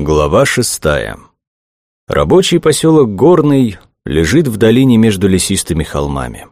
Глава шестая. Рабочий поселок Горный лежит в долине между лесистыми холмами.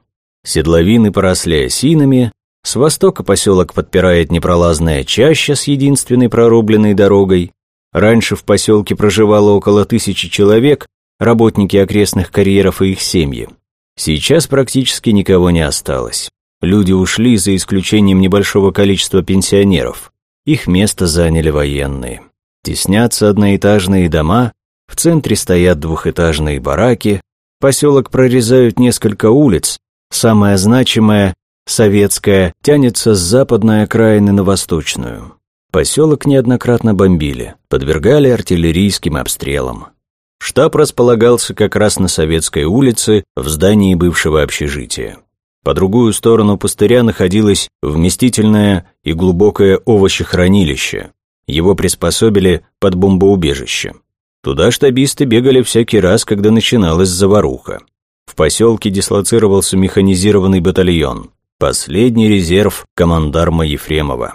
Седловины поросли осинами, с востока поселок подпирает непролазная чаща с единственной прорубленной дорогой. Раньше в поселке проживало около тысячи человек, работники окрестных карьеров и их семьи. Сейчас практически никого не осталось. Люди ушли за исключением небольшого количества пенсионеров. Их место заняли военные. Теснятся одноэтажные дома, в центре стоят двухэтажные бараки, поселок прорезают несколько улиц, самая значимая, советская, тянется с западной окраины на восточную. Поселок неоднократно бомбили, подвергали артиллерийским обстрелам. Штаб располагался как раз на Советской улице, в здании бывшего общежития. По другую сторону пустыря находилось вместительное и глубокое овощехранилище, его приспособили под бомбоубежище. Туда штабисты бегали всякий раз, когда начиналась заваруха. В поселке дислоцировался механизированный батальон, последний резерв командарма Ефремова.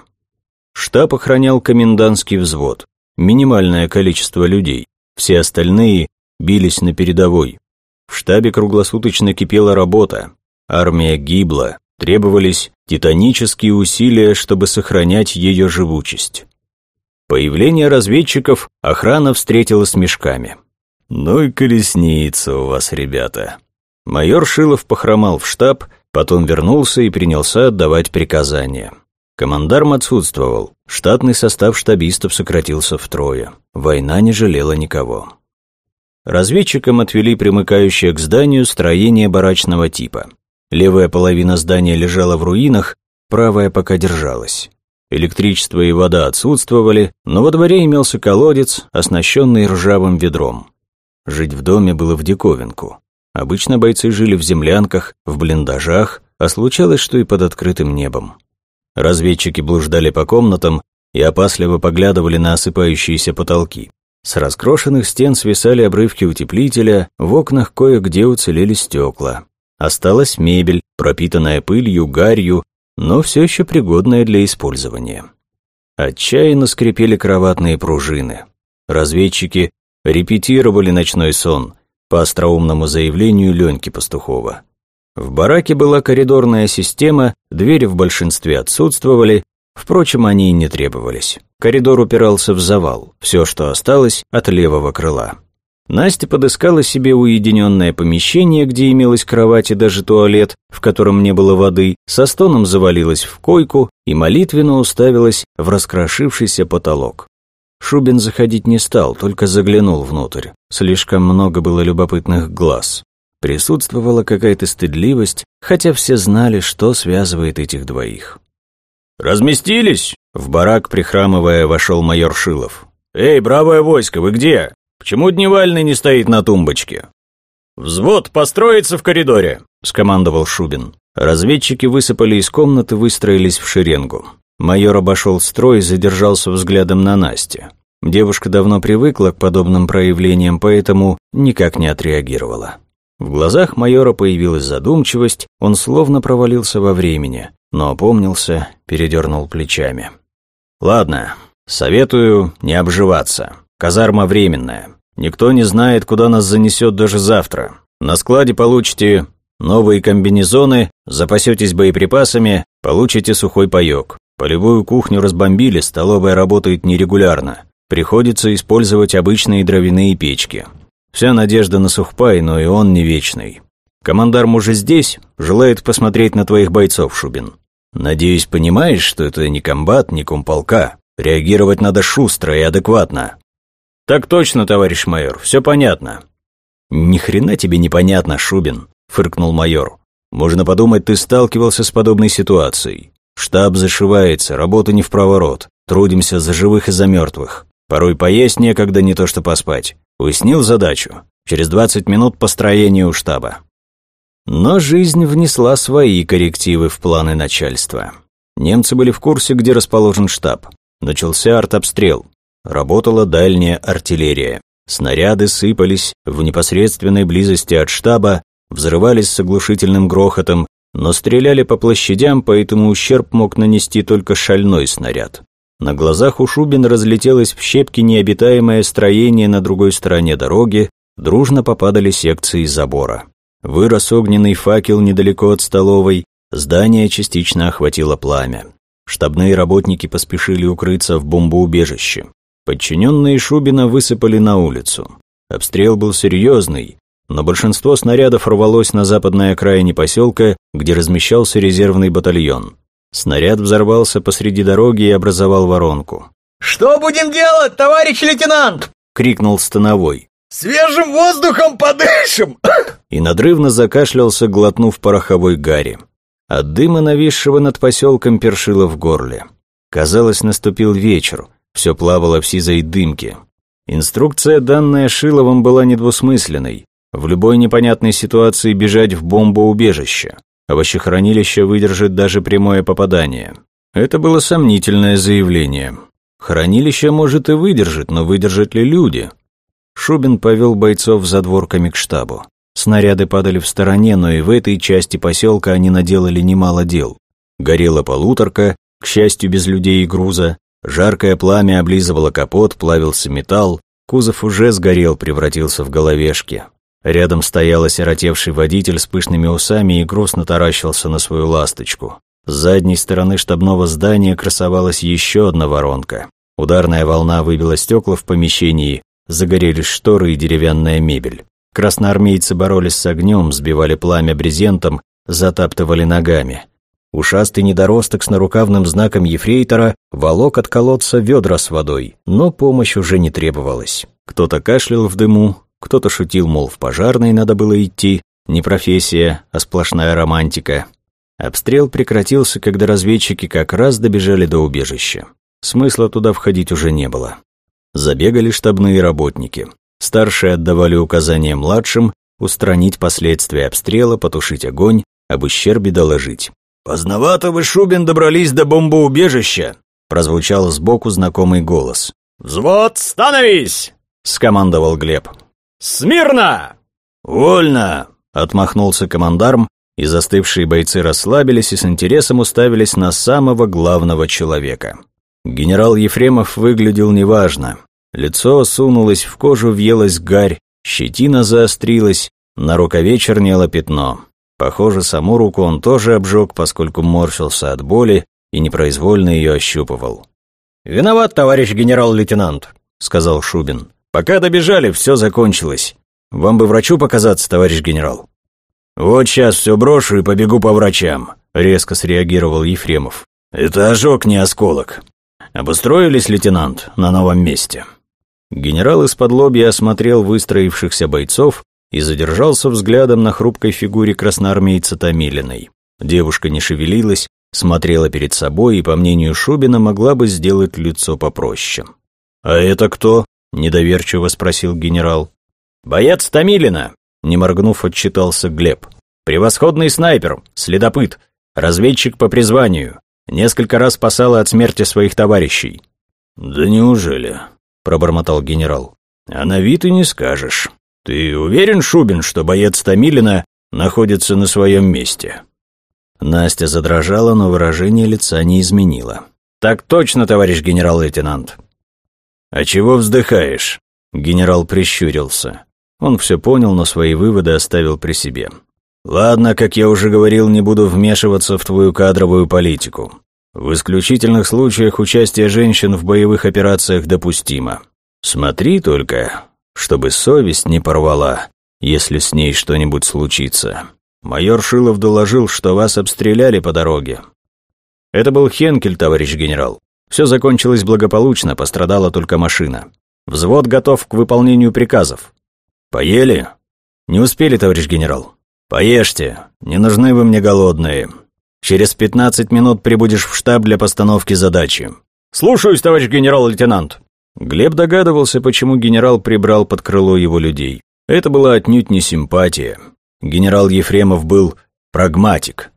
Штаб охранял комендантский взвод, минимальное количество людей, все остальные бились на передовой. В штабе круглосуточно кипела работа, армия гибла, требовались титанические усилия, чтобы сохранять ее живучесть. Появление разведчиков охрана встретила с мешками. «Ну и колесница у вас, ребята». Майор Шилов похромал в штаб, потом вернулся и принялся отдавать приказания. Командарм отсутствовал, штатный состав штабистов сократился втрое. Война не жалела никого. Разведчикам отвели примыкающее к зданию строение барачного типа. Левая половина здания лежала в руинах, правая пока держалась. Электричество и вода отсутствовали, но во дворе имелся колодец, оснащенный ржавым ведром. Жить в доме было в диковинку. Обычно бойцы жили в землянках, в блиндажах, а случалось, что и под открытым небом. Разведчики блуждали по комнатам и опасливо поглядывали на осыпающиеся потолки. С раскрошенных стен свисали обрывки утеплителя, в окнах кое-где уцелели стекла. Осталась мебель, пропитанная пылью, гарью но все еще пригодная для использования. Отчаянно скрипели кроватные пружины. Разведчики репетировали ночной сон по остроумному заявлению Леньки Пастухова. В бараке была коридорная система, двери в большинстве отсутствовали, впрочем, они и не требовались. Коридор упирался в завал, все, что осталось от левого крыла. Настя подыскала себе уединенное помещение, где имелась кровать и даже туалет, в котором не было воды, со стоном завалилась в койку и молитвенно уставилась в раскрошившийся потолок. Шубин заходить не стал, только заглянул внутрь. Слишком много было любопытных глаз. Присутствовала какая-то стыдливость, хотя все знали, что связывает этих двоих. «Разместились?» В барак, прихрамывая, вошел майор Шилов. «Эй, бравое войско, вы где?» Почему Дневальный не стоит на тумбочке?» «Взвод построится в коридоре», — скомандовал Шубин. Разведчики высыпали из комнаты, выстроились в шеренгу. Майор обошел строй и задержался взглядом на Насте. Девушка давно привыкла к подобным проявлениям, поэтому никак не отреагировала. В глазах майора появилась задумчивость, он словно провалился во времени, но опомнился, передернул плечами. «Ладно, советую не обживаться. Казарма временная. Никто не знает, куда нас занесет даже завтра. На складе получите новые комбинезоны, запасетесь боеприпасами, получите сухой паёк. Полевую кухню разбомбили, столовая работает нерегулярно. Приходится использовать обычные дровяные печки. Вся надежда на сухпай, но и он не вечный. Командарм уже здесь, желает посмотреть на твоих бойцов, Шубин. Надеюсь, понимаешь, что это не комбат, не комполка. Реагировать надо шустро и адекватно. «Так точно, товарищ майор, все понятно». «Ни хрена тебе непонятно, Шубин», — фыркнул майор. «Можно подумать, ты сталкивался с подобной ситуацией. Штаб зашивается, работа не в проворот. Трудимся за живых и за мертвых. Порой поесть некогда, не то что поспать. Уяснил задачу. Через 20 минут построение у штаба». Но жизнь внесла свои коррективы в планы начальства. Немцы были в курсе, где расположен штаб. Начался артобстрел. Работала дальняя артиллерия. Снаряды сыпались в непосредственной близости от штаба, взрывались с оглушительным грохотом, но стреляли по площадям, поэтому ущерб мог нанести только шальной снаряд. На глазах у Шубин разлетелось в щепки необитаемое строение на другой стороне дороги, дружно попадали секции забора. Вырос огненный факел недалеко от столовой, здание частично охватило пламя. Штабные работники поспешили укрыться в бомбоубежище. Подчиненные Шубина высыпали на улицу. Обстрел был серьезный, но большинство снарядов рвалось на западной окраине поселка, где размещался резервный батальон. Снаряд взорвался посреди дороги и образовал воронку. «Что будем делать, товарищ лейтенант?» — крикнул Становой. «Свежим воздухом подышим!» И надрывно закашлялся, глотнув пороховой гари. От дыма, нависшего над поселком, першило в горле. Казалось, наступил вечер, все плавало в сизой дымке. Инструкция, данная Шиловым, была недвусмысленной. В любой непонятной ситуации бежать в бомбоубежище. Овощехранилище выдержит даже прямое попадание. Это было сомнительное заявление. Хранилище может и выдержит, но выдержат ли люди? Шубин повел бойцов за дворками к штабу. Снаряды падали в стороне, но и в этой части поселка они наделали немало дел. Горела полуторка, к счастью, без людей и груза. Жаркое пламя облизывало капот, плавился металл. Кузов уже сгорел, превратился в головешки. Рядом стоял осиротевший водитель с пышными усами и грустно таращился на свою ласточку. С задней стороны штабного здания красовалась еще одна воронка. Ударная волна выбила стекла в помещении, загорелись шторы и деревянная мебель. Красноармейцы боролись с огнем, сбивали пламя брезентом, затаптывали ногами. Ушастый недоросток с нарукавным знаком ефрейтора волок от колодца ведра с водой, но помощь уже не требовалась. Кто-то кашлял в дыму, кто-то шутил, мол, в пожарной надо было идти, не профессия, а сплошная романтика. Обстрел прекратился, когда разведчики как раз добежали до убежища. Смысла туда входить уже не было. Забегали штабные работники. Старшие отдавали указания младшим устранить последствия обстрела, потушить огонь, об ущербе доложить. «Поздновато вы, Шубин, добрались до бомбоубежища!» прозвучал сбоку знакомый голос. «Взвод, становись!» — скомандовал Глеб. «Смирно!» «Вольно!» — отмахнулся командарм, и застывшие бойцы расслабились и с интересом уставились на самого главного человека. Генерал Ефремов выглядел неважно. Лицо сунулось в кожу, въелась гарь, щетина заострилась, на рукаве чернело пятно. Похоже, саму руку он тоже обжег, поскольку морщился от боли и непроизвольно ее ощупывал. «Виноват, товарищ генерал-лейтенант», — сказал Шубин. Пока добежали, все закончилось. Вам бы врачу показаться, товарищ генерал. Вот сейчас все брошу и побегу по врачам, резко среагировал Ефремов. Это ожог, не осколок. Обустроились, лейтенант, на новом месте. Генерал из-под лобья осмотрел выстроившихся бойцов и задержался взглядом на хрупкой фигуре красноармейца Томилиной. Девушка не шевелилась, смотрела перед собой и, по мнению Шубина, могла бы сделать лицо попроще. «А это кто?» — недоверчиво спросил генерал. «Боец Томилина!» — не моргнув, отчитался Глеб. «Превосходный снайпер, следопыт, разведчик по призванию. Несколько раз спасал от смерти своих товарищей». «Да неужели?» — пробормотал генерал. «А на вид и не скажешь. Ты уверен, Шубин, что боец Томилина находится на своем месте?» Настя задрожала, но выражение лица не изменило. «Так точно, товарищ генерал-лейтенант», «А чего вздыхаешь?» Генерал прищурился. Он все понял, но свои выводы оставил при себе. «Ладно, как я уже говорил, не буду вмешиваться в твою кадровую политику. В исключительных случаях участие женщин в боевых операциях допустимо. Смотри только, чтобы совесть не порвала, если с ней что-нибудь случится. Майор Шилов доложил, что вас обстреляли по дороге. Это был Хенкель, товарищ генерал. Все закончилось благополучно, пострадала только машина. Взвод готов к выполнению приказов. Поели? Не успели, товарищ генерал. Поешьте, не нужны вы мне голодные. Через 15 минут прибудешь в штаб для постановки задачи. Слушаюсь, товарищ генерал-лейтенант. Глеб догадывался, почему генерал прибрал под крыло его людей. Это была отнюдь не симпатия. Генерал Ефремов был прагматик.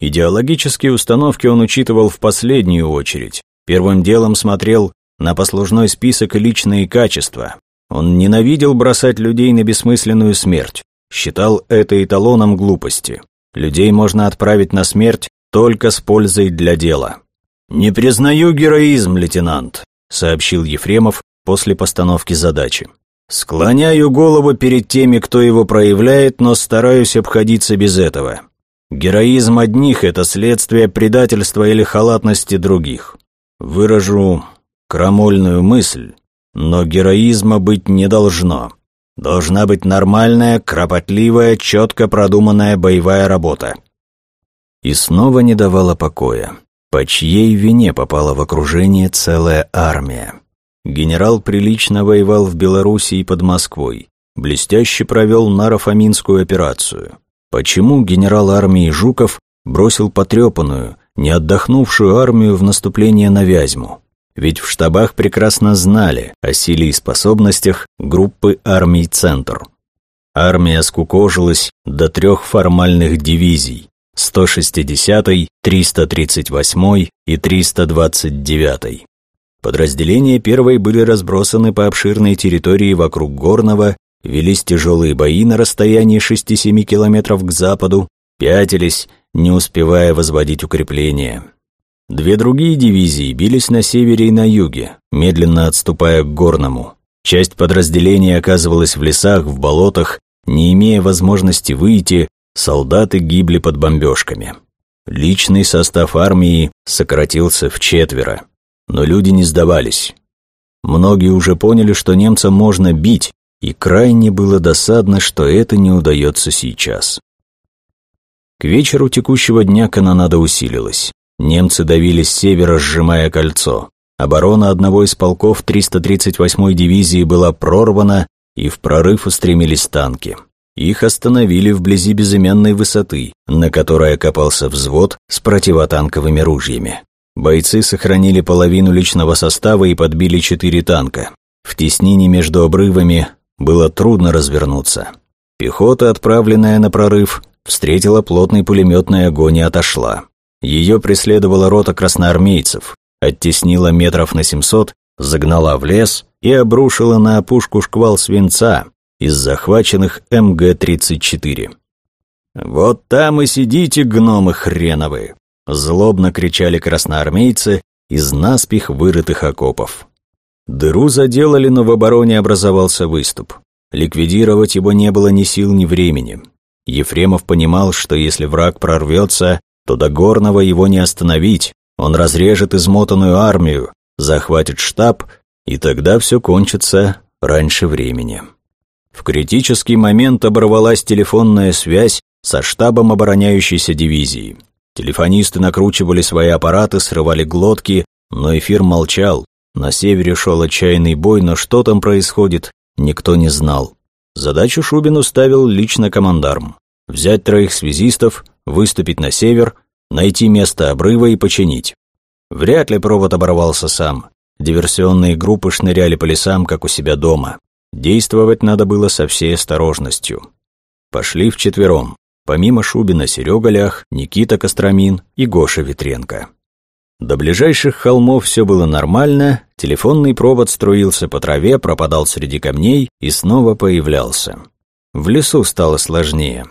Идеологические установки он учитывал в последнюю очередь. Первым делом смотрел на послужной список и личные качества. Он ненавидел бросать людей на бессмысленную смерть, считал это эталоном глупости. Людей можно отправить на смерть только с пользой для дела. «Не признаю героизм, лейтенант», — сообщил Ефремов после постановки задачи. «Склоняю голову перед теми, кто его проявляет, но стараюсь обходиться без этого. Героизм одних – это следствие предательства или халатности других. Выражу крамольную мысль, но героизма быть не должно. Должна быть нормальная, кропотливая, четко продуманная боевая работа. И снова не давала покоя. По чьей вине попала в окружение целая армия? Генерал прилично воевал в Белоруссии под Москвой. Блестяще провел Наро-Фоминскую операцию. Почему генерал армии Жуков бросил потрепанную, не отдохнувшую армию в наступление на Вязьму? Ведь в штабах прекрасно знали о силе и способностях группы армий «Центр». Армия скукожилась до трех формальных дивизий 160-й, 338-й и 329-й. Подразделения первой были разбросаны по обширной территории вокруг Горного велись тяжелые бои на расстоянии 6-7 километров к западу, пятились, не успевая возводить укрепления. Две другие дивизии бились на севере и на юге, медленно отступая к Горному. Часть подразделений оказывалась в лесах, в болотах, не имея возможности выйти, солдаты гибли под бомбежками. Личный состав армии сократился в четверо, но люди не сдавались. Многие уже поняли, что немцам можно бить, и крайне было досадно, что это не удается сейчас. К вечеру текущего дня канонада усилилась. Немцы давили с севера, сжимая кольцо. Оборона одного из полков 338-й дивизии была прорвана, и в прорыв устремились танки. Их остановили вблизи безымянной высоты, на которой окопался взвод с противотанковыми ружьями. Бойцы сохранили половину личного состава и подбили четыре танка. В теснине между обрывами было трудно развернуться. Пехота, отправленная на прорыв, встретила плотный пулеметный огонь и отошла. Ее преследовала рота красноармейцев, оттеснила метров на 700, загнала в лес и обрушила на опушку шквал свинца из захваченных МГ-34. «Вот там и сидите, гномы хреновы!» Злобно кричали красноармейцы из наспех вырытых окопов. Дыру заделали, но в обороне образовался выступ. Ликвидировать его не было ни сил, ни времени. Ефремов понимал, что если враг прорвется, то до Горного его не остановить. Он разрежет измотанную армию, захватит штаб, и тогда все кончится раньше времени. В критический момент оборвалась телефонная связь со штабом обороняющейся дивизии. Телефонисты накручивали свои аппараты, срывали глотки, но эфир молчал, на севере шел отчаянный бой, но что там происходит, никто не знал. Задачу Шубину ставил лично командарм. Взять троих связистов, выступить на север, найти место обрыва и починить. Вряд ли провод оборвался сам. Диверсионные группы шныряли по лесам, как у себя дома. Действовать надо было со всей осторожностью. Пошли вчетвером. Помимо Шубина Серега Никита Костромин и Гоша Ветренко. До ближайших холмов все было нормально, телефонный провод струился по траве, пропадал среди камней и снова появлялся. В лесу стало сложнее.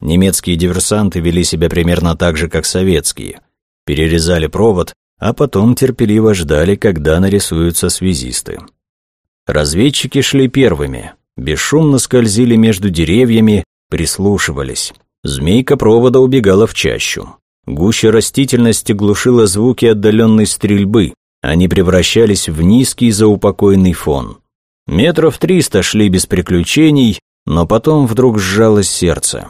Немецкие диверсанты вели себя примерно так же, как советские. Перерезали провод, а потом терпеливо ждали, когда нарисуются связисты. Разведчики шли первыми, бесшумно скользили между деревьями, прислушивались. Змейка провода убегала в чащу. Гуща растительности глушила звуки отдаленной стрельбы, они превращались в низкий заупокойный фон. Метров триста шли без приключений, но потом вдруг сжалось сердце.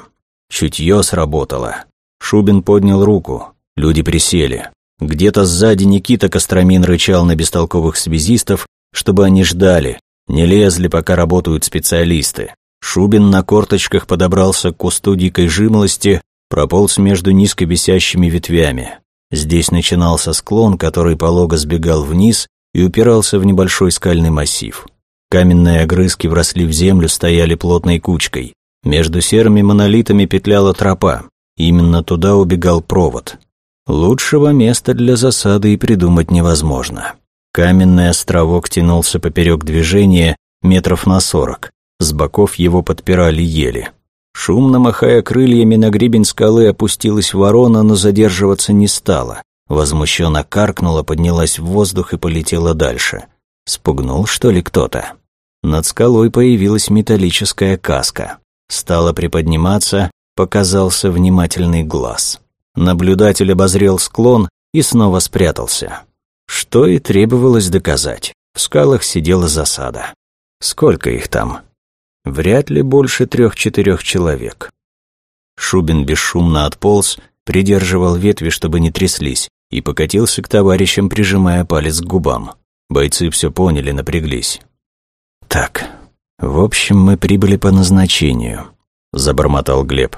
Чутье сработало. Шубин поднял руку. Люди присели. Где-то сзади Никита Костромин рычал на бестолковых связистов, чтобы они ждали, не лезли, пока работают специалисты. Шубин на корточках подобрался к кусту дикой жимолости, прополз между низко висящими ветвями. Здесь начинался склон, который полого сбегал вниз и упирался в небольшой скальный массив. Каменные огрызки вросли в землю, стояли плотной кучкой. Между серыми монолитами петляла тропа. Именно туда убегал провод. Лучшего места для засады и придумать невозможно. Каменный островок тянулся поперек движения метров на сорок. С боков его подпирали ели. Шумно махая крыльями на гребень скалы опустилась ворона, но задерживаться не стала. возмущенно каркнула, поднялась в воздух и полетела дальше. Спугнул, что ли, кто-то? Над скалой появилась металлическая каска. Стала приподниматься, показался внимательный глаз. Наблюдатель обозрел склон и снова спрятался. Что и требовалось доказать. В скалах сидела засада. Сколько их там? Вряд ли больше трех-четырех человек. Шубин бесшумно отполз, придерживал ветви, чтобы не тряслись, и покатился к товарищам, прижимая палец к губам. Бойцы все поняли, напряглись. «Так, в общем, мы прибыли по назначению», — забормотал Глеб.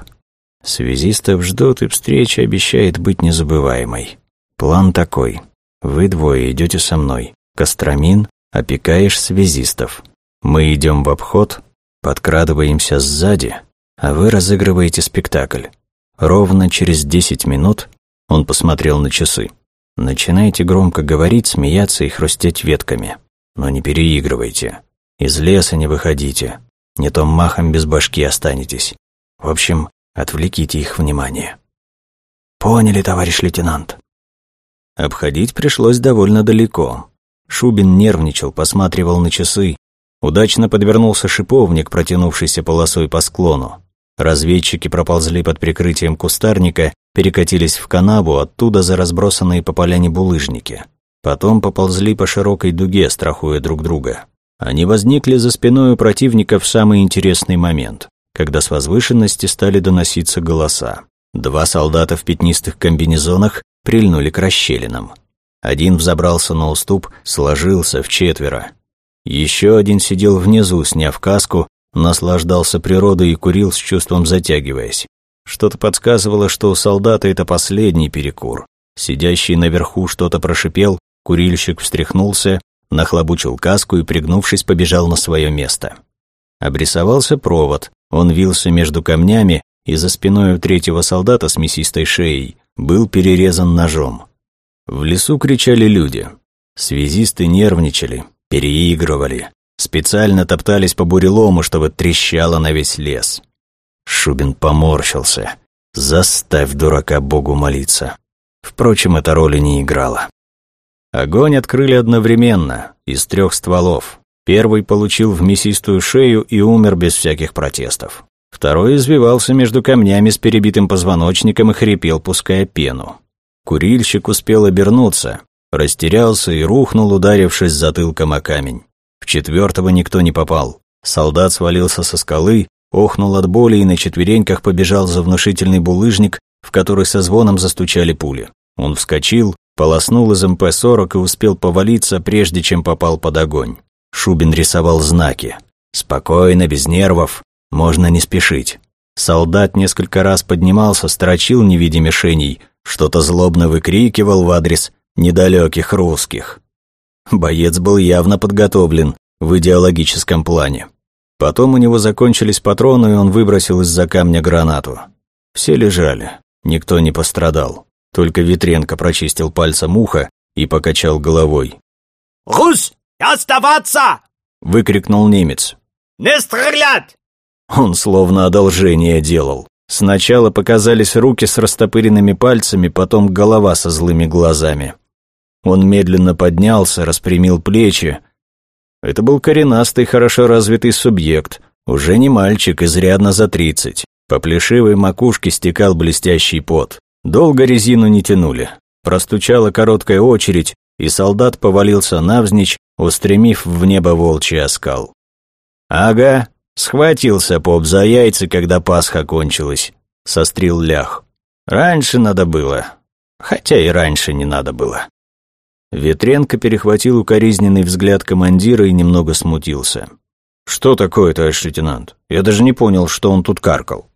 «Связистов ждут, и встреча обещает быть незабываемой. План такой. Вы двое идете со мной. Костромин, опекаешь связистов. Мы идем в обход, подкрадываемся сзади, а вы разыгрываете спектакль. Ровно через десять минут он посмотрел на часы. Начинайте громко говорить, смеяться и хрустеть ветками. Но не переигрывайте. Из леса не выходите. Не то махом без башки останетесь. В общем, отвлеките их внимание. Поняли, товарищ лейтенант? Обходить пришлось довольно далеко. Шубин нервничал, посматривал на часы. Удачно подвернулся шиповник, протянувшийся полосой по склону. Разведчики проползли под прикрытием кустарника, перекатились в канаву, оттуда за разбросанные по поляне булыжники. Потом поползли по широкой дуге, страхуя друг друга. Они возникли за спиной у противника в самый интересный момент, когда с возвышенности стали доноситься голоса. Два солдата в пятнистых комбинезонах прильнули к расщелинам. Один взобрался на уступ, сложился в четверо. Еще один сидел внизу, сняв каску, наслаждался природой и курил с чувством затягиваясь. Что-то подсказывало, что у солдата это последний перекур. Сидящий наверху что-то прошипел, курильщик встряхнулся, нахлобучил каску и, пригнувшись, побежал на свое место. Обрисовался провод, он вился между камнями, и за спиной у третьего солдата с мясистой шеей был перерезан ножом. В лесу кричали люди. Связисты нервничали, переигрывали, специально топтались по бурелому, чтобы трещало на весь лес. Шубин поморщился. «Заставь дурака Богу молиться». Впрочем, эта роли не играла. Огонь открыли одновременно, из трех стволов. Первый получил в мясистую шею и умер без всяких протестов. Второй извивался между камнями с перебитым позвоночником и хрипел, пуская пену. Курильщик успел обернуться, растерялся и рухнул, ударившись затылком о камень. В четвертого никто не попал. Солдат свалился со скалы, охнул от боли и на четвереньках побежал за внушительный булыжник, в который со звоном застучали пули. Он вскочил, полоснул из МП-40 и успел повалиться, прежде чем попал под огонь. Шубин рисовал знаки. Спокойно, без нервов, можно не спешить. Солдат несколько раз поднимался, строчил, не видя мишеней, что-то злобно выкрикивал в адрес недалеких русских. Боец был явно подготовлен в идеологическом плане. Потом у него закончились патроны, и он выбросил из-за камня гранату. Все лежали, никто не пострадал. Только Ветренко прочистил пальцем ухо и покачал головой. «Рус, оставаться!» — выкрикнул немец. «Не стрелять!» Он словно одолжение делал. Сначала показались руки с растопыренными пальцами, потом голова со злыми глазами. Он медленно поднялся, распрямил плечи. Это был коренастый, хорошо развитый субъект, уже не мальчик, изрядно за тридцать. По плешивой макушке стекал блестящий пот. Долго резину не тянули. Простучала короткая очередь, и солдат повалился навзничь, устремив в небо волчий оскал. «Ага, схватился поп за яйца, когда Пасха кончилась», — сострил лях. «Раньше надо было, хотя и раньше не надо было». Ветренко перехватил укоризненный взгляд командира и немного смутился. «Что такое, товарищ лейтенант? Я даже не понял, что он тут каркал».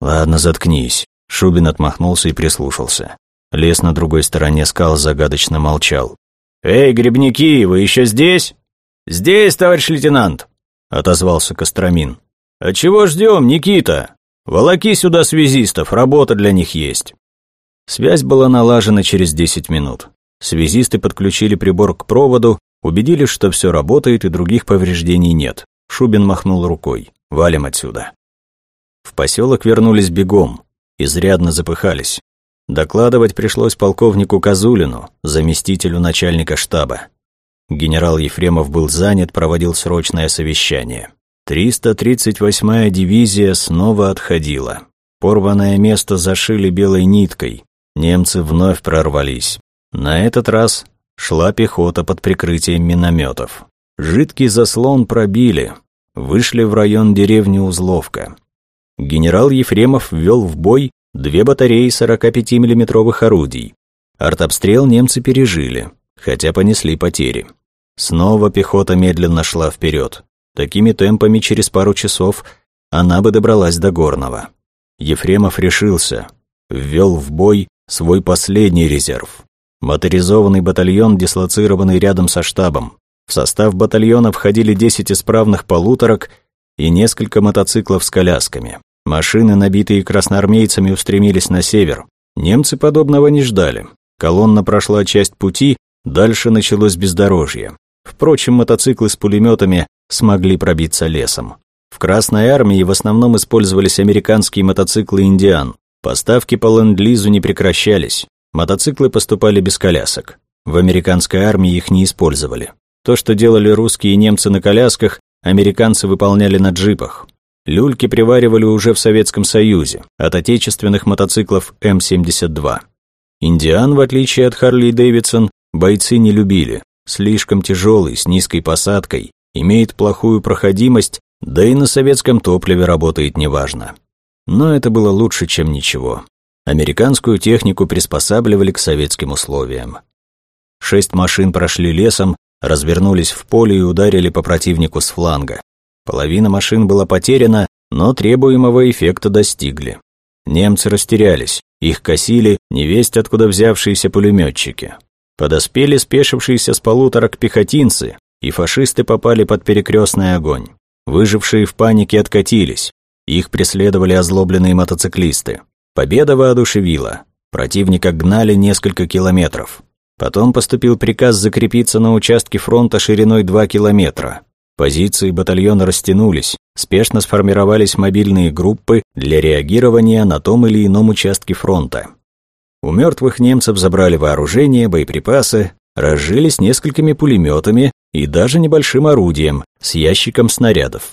«Ладно, заткнись». Шубин отмахнулся и прислушался. Лес на другой стороне скал загадочно молчал. «Эй, грибники, вы еще здесь?» «Здесь, товарищ лейтенант», — отозвался Костромин. «А чего ждем, Никита? Волоки сюда связистов, работа для них есть». Связь была налажена через десять минут. Связисты подключили прибор к проводу, убедились, что все работает и других повреждений нет. Шубин махнул рукой. «Валим отсюда». В поселок вернулись бегом, изрядно запыхались. Докладывать пришлось полковнику Козулину, заместителю начальника штаба. Генерал Ефремов был занят, проводил срочное совещание. 338-я дивизия снова отходила. Порванное место зашили белой ниткой. Немцы вновь прорвались. На этот раз шла пехота под прикрытием минометов. Жидкий заслон пробили. Вышли в район деревни Узловка. Генерал Ефремов ввел в бой две батареи 45 миллиметровых орудий. Артобстрел немцы пережили, хотя понесли потери. Снова пехота медленно шла вперед. Такими темпами через пару часов она бы добралась до Горного. Ефремов решился, ввел в бой свой последний резерв. Моторизованный батальон, дислоцированный рядом со штабом. В состав батальона входили 10 исправных полуторок и несколько мотоциклов с колясками. Машины, набитые красноармейцами, устремились на север. Немцы подобного не ждали. Колонна прошла часть пути, дальше началось бездорожье. Впрочем, мотоциклы с пулеметами смогли пробиться лесом. В Красной армии в основном использовались американские мотоциклы «Индиан». Поставки по ленд-лизу не прекращались. Мотоциклы поступали без колясок. В американской армии их не использовали. То, что делали русские и немцы на колясках, американцы выполняли на джипах. Люльки приваривали уже в Советском Союзе, от отечественных мотоциклов М-72. Индиан, в отличие от Харли Дэвидсон, бойцы не любили. Слишком тяжелый, с низкой посадкой, имеет плохую проходимость, да и на советском топливе работает неважно. Но это было лучше, чем ничего. Американскую технику приспосабливали к советским условиям. Шесть машин прошли лесом, развернулись в поле и ударили по противнику с фланга. Половина машин была потеряна, но требуемого эффекта достигли. Немцы растерялись, их косили невесть откуда взявшиеся пулеметчики. Подоспели спешившиеся с полуторок пехотинцы, и фашисты попали под перекрестный огонь. Выжившие в панике откатились, их преследовали озлобленные мотоциклисты. Победа воодушевила, противника гнали несколько километров. Потом поступил приказ закрепиться на участке фронта шириной 2 километра. Позиции батальона растянулись, спешно сформировались мобильные группы для реагирования на том или ином участке фронта. У мертвых немцев забрали вооружение, боеприпасы, разжились несколькими пулеметами и даже небольшим орудием с ящиком снарядов.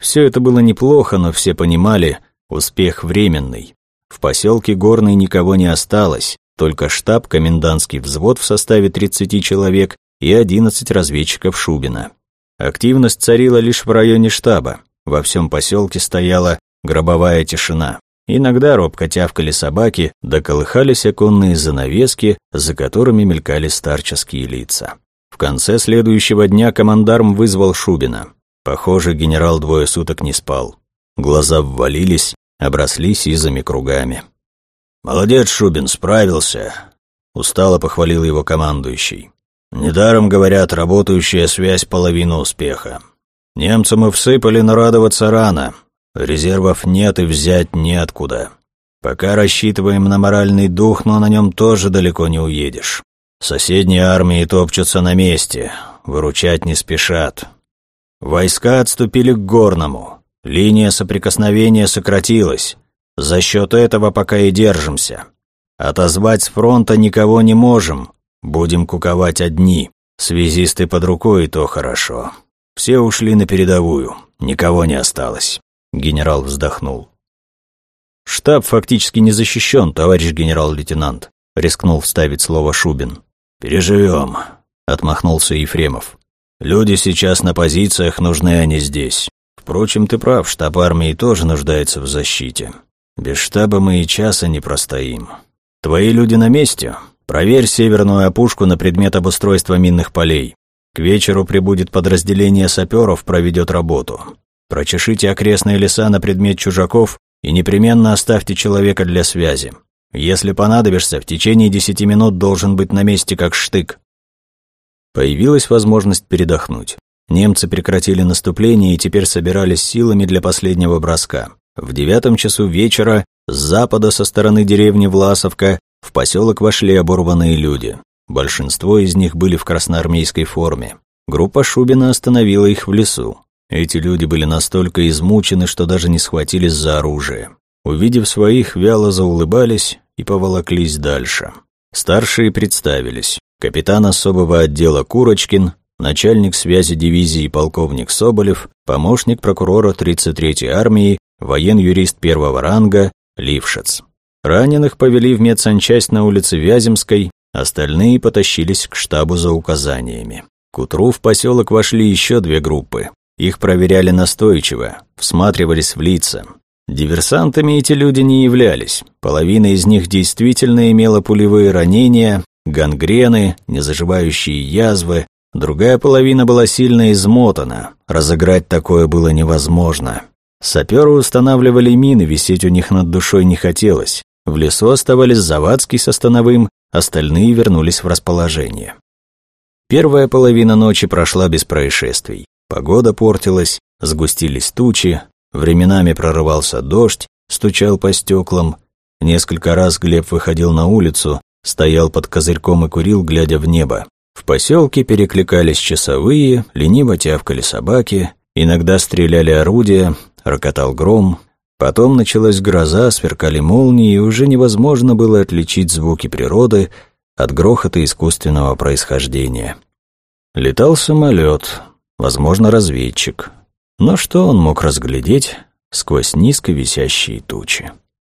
Все это было неплохо, но все понимали, успех временный. В поселке Горный никого не осталось, только штаб, комендантский взвод в составе 30 человек и 11 разведчиков Шубина. Активность царила лишь в районе штаба. Во всем поселке стояла гробовая тишина. Иногда робко тявкали собаки, да колыхались оконные занавески, за которыми мелькали старческие лица. В конце следующего дня командарм вызвал Шубина. Похоже, генерал двое суток не спал. Глаза ввалились, обросли сизыми кругами. «Молодец, Шубин, справился», — устало похвалил его командующий. Недаром говорят, работающая связь половина успеха. Немцам и всыпали, но радоваться рано. Резервов нет и взять неоткуда. Пока рассчитываем на моральный дух, но на нем тоже далеко не уедешь. Соседние армии топчутся на месте, выручать не спешат. Войска отступили к Горному. Линия соприкосновения сократилась. За счет этого пока и держимся. Отозвать с фронта никого не можем, Будем куковать одни. Связисты под рукой, и то хорошо. Все ушли на передовую, никого не осталось. Генерал вздохнул. Штаб фактически не защищен, товарищ генерал-лейтенант, рискнул вставить слово Шубин. Переживем, отмахнулся Ефремов. Люди сейчас на позициях, нужны они здесь. Впрочем, ты прав, штаб армии тоже нуждается в защите. Без штаба мы и часа не простоим. Твои люди на месте, Проверь северную опушку на предмет обустройства минных полей. К вечеру прибудет подразделение саперов, проведет работу. Прочешите окрестные леса на предмет чужаков и непременно оставьте человека для связи. Если понадобишься, в течение десяти минут должен быть на месте как штык. Появилась возможность передохнуть. Немцы прекратили наступление и теперь собирались силами для последнего броска. В девятом часу вечера с запада со стороны деревни Власовка в поселок вошли оборванные люди. Большинство из них были в красноармейской форме. Группа Шубина остановила их в лесу. Эти люди были настолько измучены, что даже не схватились за оружие. Увидев своих, вяло заулыбались и поволоклись дальше. Старшие представились. Капитан особого отдела Курочкин, начальник связи дивизии полковник Соболев, помощник прокурора 33-й армии, воен-юрист первого ранга Лившец. Раненых повели в медсанчасть на улице Вяземской, остальные потащились к штабу за указаниями. К утру в поселок вошли еще две группы. Их проверяли настойчиво, всматривались в лица. Диверсантами эти люди не являлись. Половина из них действительно имела пулевые ранения, гангрены, незаживающие язвы, другая половина была сильно измотана. Разыграть такое было невозможно. Саперы устанавливали мины, висеть у них над душой не хотелось. В лесу оставались Завадский с Остановым, остальные вернулись в расположение. Первая половина ночи прошла без происшествий. Погода портилась, сгустились тучи, временами прорывался дождь, стучал по стеклам. Несколько раз Глеб выходил на улицу, стоял под козырьком и курил, глядя в небо. В поселке перекликались часовые, лениво тявкали собаки, иногда стреляли орудия, рокотал гром. Потом началась гроза, сверкали молнии, и уже невозможно было отличить звуки природы от грохота искусственного происхождения. Летал самолет, возможно, разведчик. Но что он мог разглядеть сквозь низко висящие тучи?